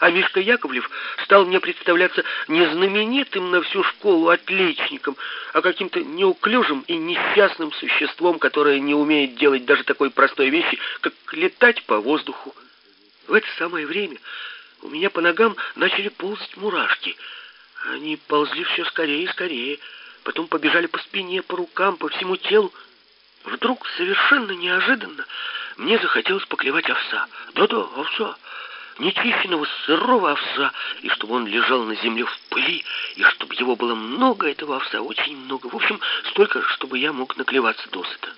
А Мишка Яковлев стал мне представляться не знаменитым на всю школу отличником, а каким-то неуклюжим и несчастным существом, которое не умеет делать даже такой простой вещи, как летать по воздуху. В это самое время у меня по ногам начали ползать мурашки. Они ползли все скорее и скорее, потом побежали по спине, по рукам, по всему телу. Вдруг, совершенно неожиданно, мне захотелось поклевать овса. Да-да, овса. Нечищенного сырого овса, и чтобы он лежал на земле в пыли, и чтобы его было много, этого овса, очень много. В общем, столько, чтобы я мог наклеваться досыта.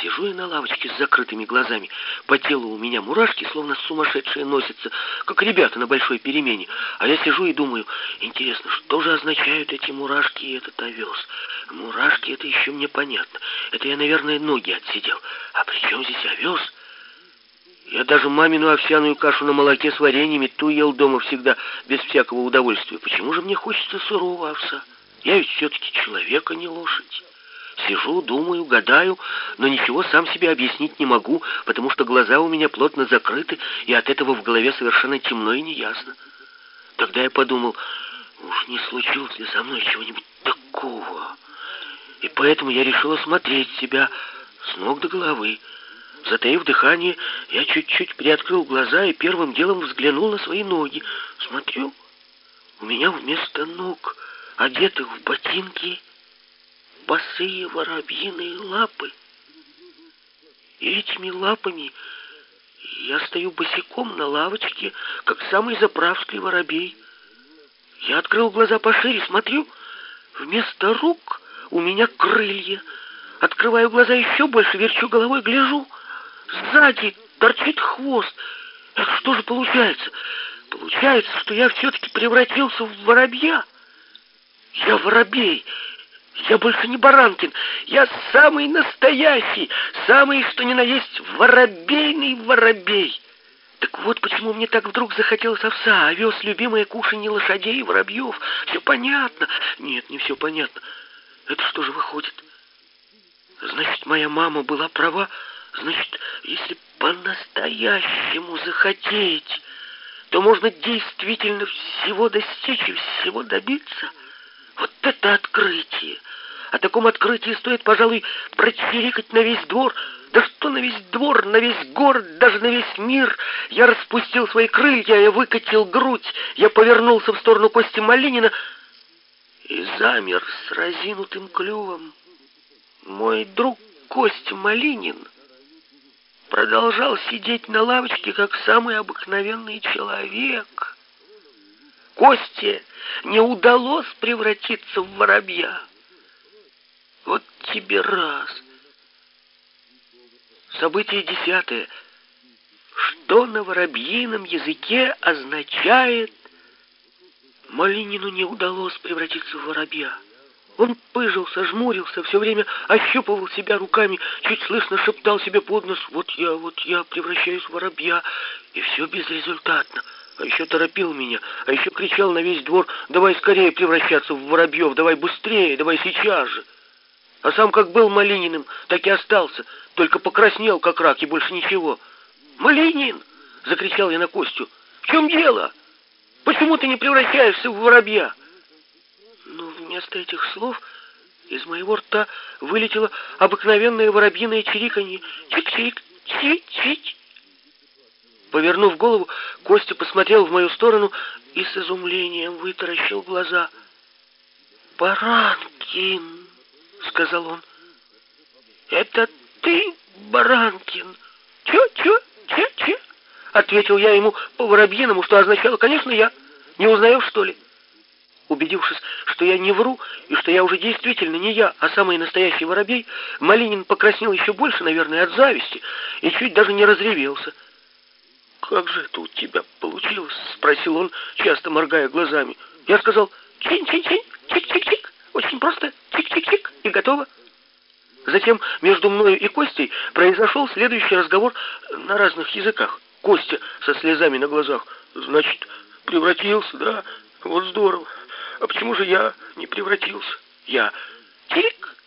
Сижу я на лавочке с закрытыми глазами. По телу у меня мурашки, словно сумасшедшие носятся, как ребята на большой перемене. А я сижу и думаю, интересно, что же означают эти мурашки и этот овес? Мурашки, это еще мне понятно. Это я, наверное, ноги отсидел. А при чем здесь овес? Я даже мамину овсяную кашу на молоке с вареньями ту ел дома всегда, без всякого удовольствия. Почему же мне хочется сырого овса? Я ведь все-таки человек, а не лошадь. Сижу, думаю, гадаю, но ничего сам себе объяснить не могу, потому что глаза у меня плотно закрыты, и от этого в голове совершенно темно и неясно. Тогда я подумал, уж не случилось ли со мной чего-нибудь такого. И поэтому я решил осмотреть себя с ног до головы. Затаив дыхание, я чуть-чуть приоткрыл глаза и первым делом взглянул на свои ноги. Смотрю, у меня вместо ног, одетых в ботинки, босые воробьиные лапы. И этими лапами я стою босиком на лавочке, как самый заправский воробей. Я открыл глаза пошире, смотрю, вместо рук у меня крылья. Открываю глаза еще больше, верчу головой, гляжу. Сзади торчит хвост. Это что же получается? Получается, что я все-таки превратился в воробья. Я воробей. Я больше не Баранкин. Я самый настоящий, самый, что ни на есть, воробейный воробей. Так вот почему мне так вдруг захотелось овса, овес, любимое кушанье лошадей и воробьев. Все понятно. Нет, не все понятно. Это что же выходит? Значит, моя мама была права. Значит, если по-настоящему захотеть, то можно действительно всего достичь и всего добиться. Вот это открытие! О таком открытии стоит, пожалуй, прочирикать на весь двор. Да что на весь двор, на весь город, даже на весь мир. Я распустил свои крылья, я выкатил грудь, я повернулся в сторону Кости Малинина и замер с разинутым клювом. Мой друг Костя Малинин продолжал сидеть на лавочке, как самый обыкновенный человек. Косте не удалось превратиться в воробья. Вот тебе раз. Событие десятое. Что на воробьином языке означает Малинину не удалось превратиться в воробья. Он пыжился, жмурился, все время ощупывал себя руками, чуть слышно шептал себе под нос «Вот я, вот я превращаюсь в воробья», и все безрезультатно. А еще торопил меня, а еще кричал на весь двор «Давай скорее превращаться в воробьев, давай быстрее, давай сейчас же». А сам как был Малининым, так и остался, только покраснел, как рак, и больше ничего. «Малинин!» — закричал я на Костю. «В чем дело? Почему ты не превращаешься в воробья?» Вместо этих слов из моего рта вылетело обыкновенное воробьиное чириканье. «Чик-чик! Чик-чик!» Повернув голову, Костя посмотрел в мою сторону и с изумлением вытаращил глаза. «Баранкин!» — сказал он. «Это ты, Баранкин?» «Чё, чё, чё, чё?» — ответил я ему по-воробьиному, что означало, конечно, я. Не узнаешь, что ли? Убедившись, что я не вру, и что я уже действительно не я, а самый настоящий воробей, Малинин покраснел еще больше, наверное, от зависти, и чуть даже не разревелся. «Как же это у тебя получилось?» — спросил он, часто моргая глазами. Я сказал «Чинь-чинь-чинь, чик-чик-чик». Очень просто чик-чик-чик и готово. Затем между мною и Костей произошел следующий разговор на разных языках. Костя со слезами на глазах. Значит, превратился, да? Вот здорово. А почему же я не превратился? Я. Чик!